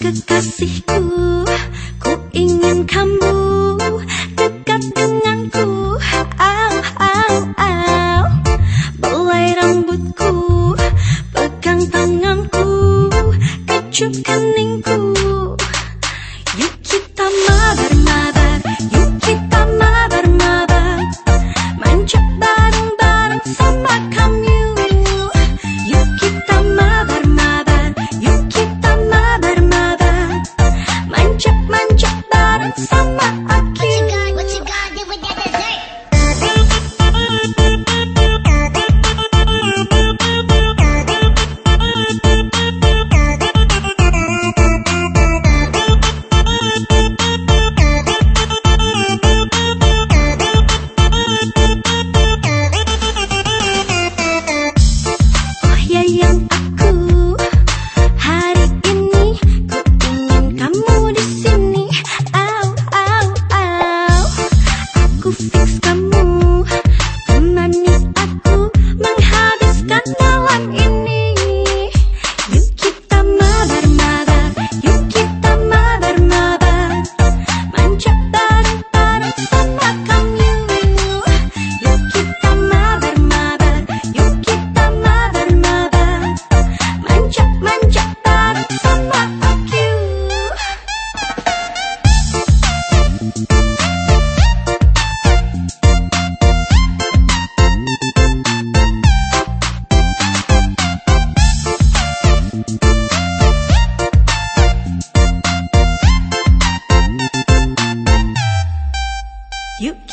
kekasihku, ku ingin kamu. Bareng Temani aku menghabiskan malam ini. Yuk kita mabar-mabar Yuk kita mabar-mabar. Manjat bareng-bareng sama kamu. Yuk kita mabar-mabar Yuk kita mabar-mabar. Manjat-manjat bareng sama aku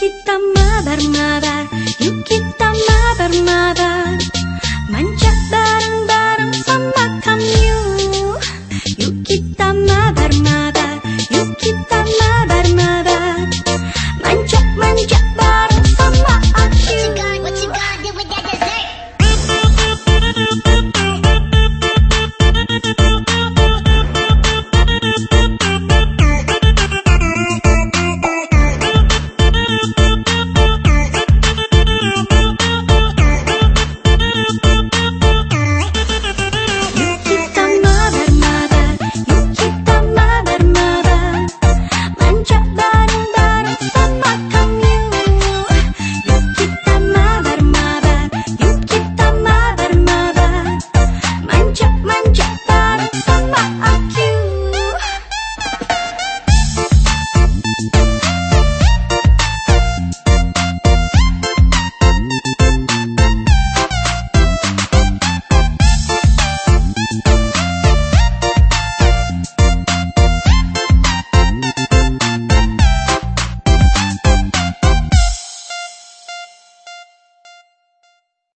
kita mabar-mabar Yuk kita mabar-mabar